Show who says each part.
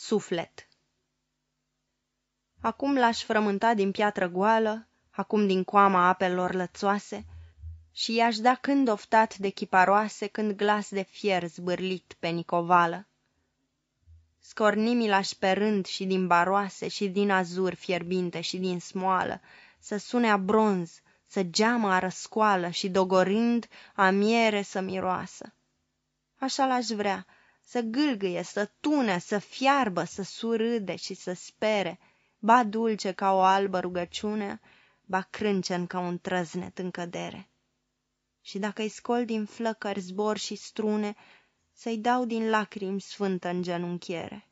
Speaker 1: Suflet Acum l-aș frământa din piatră goală, Acum din coama apelor lățoase, Și i-aș da când oftat de chiparoase, Când glas de fier zbârlit pe nicovală. Scornimi l-aș pe rând și din baroase, Și din azur fierbinte și din smoală, Să sune a bronz, să geamă a răscoală Și dogorind a miere să miroasă. Așa l-aș vrea, să gâlgâie, să tune, să fiarbă, să surâde și să spere, ba dulce ca o albă rugăciune, ba crâncen ca un trăznet în cădere. Și dacă-i scol din flăcări zbor și strune, să-i dau din lacrimi sfântă genunchiere.